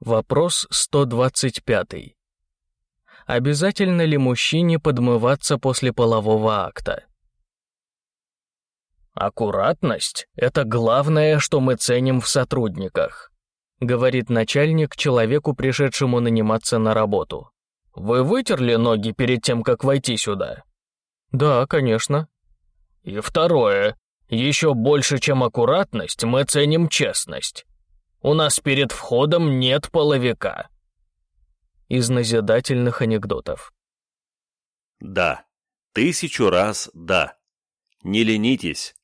Вопрос 125. Обязательно ли мужчине подмываться после полового акта? «Аккуратность — это главное, что мы ценим в сотрудниках», говорит начальник человеку, пришедшему наниматься на работу. «Вы вытерли ноги перед тем, как войти сюда?» «Да, конечно». «И второе. Еще больше, чем аккуратность, мы ценим честность. У нас перед входом нет половика». Из назидательных анекдотов. Да, тысячу раз да. Не ленитесь.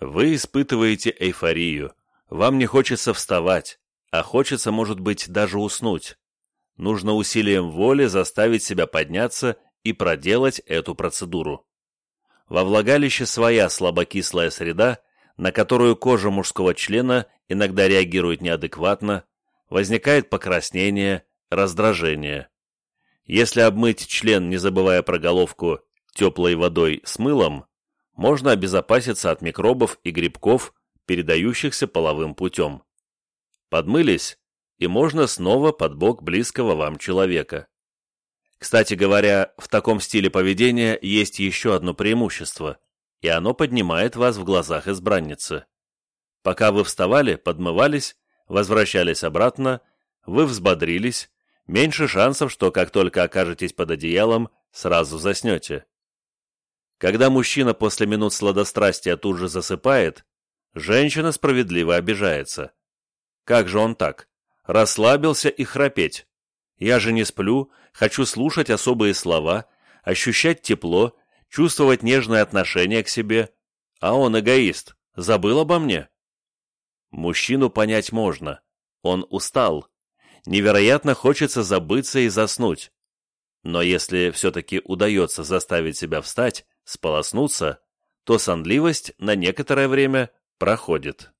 Вы испытываете эйфорию. Вам не хочется вставать, а хочется, может быть, даже уснуть. Нужно усилием воли заставить себя подняться и проделать эту процедуру. Во влагалище своя слабокислая среда, на которую кожа мужского члена иногда реагирует неадекватно, возникает покраснение, раздражение. Если обмыть член, не забывая про головку, теплой водой с мылом, можно обезопаситься от микробов и грибков, передающихся половым путем. Подмылись, и можно снова под бок близкого вам человека. Кстати говоря, в таком стиле поведения есть еще одно преимущество, и оно поднимает вас в глазах избранницы. Пока вы вставали, подмывались, возвращались обратно, вы взбодрились, меньше шансов, что как только окажетесь под одеялом, сразу заснете. Когда мужчина после минут сладострастия тут же засыпает, женщина справедливо обижается. Как же он так? Расслабился и храпеть. Я же не сплю, хочу слушать особые слова, ощущать тепло, чувствовать нежное отношение к себе. А он эгоист, забыл обо мне. Мужчину понять можно. Он устал. Невероятно хочется забыться и заснуть. Но если все-таки удается заставить себя встать, сполоснуться, то сонливость на некоторое время проходит.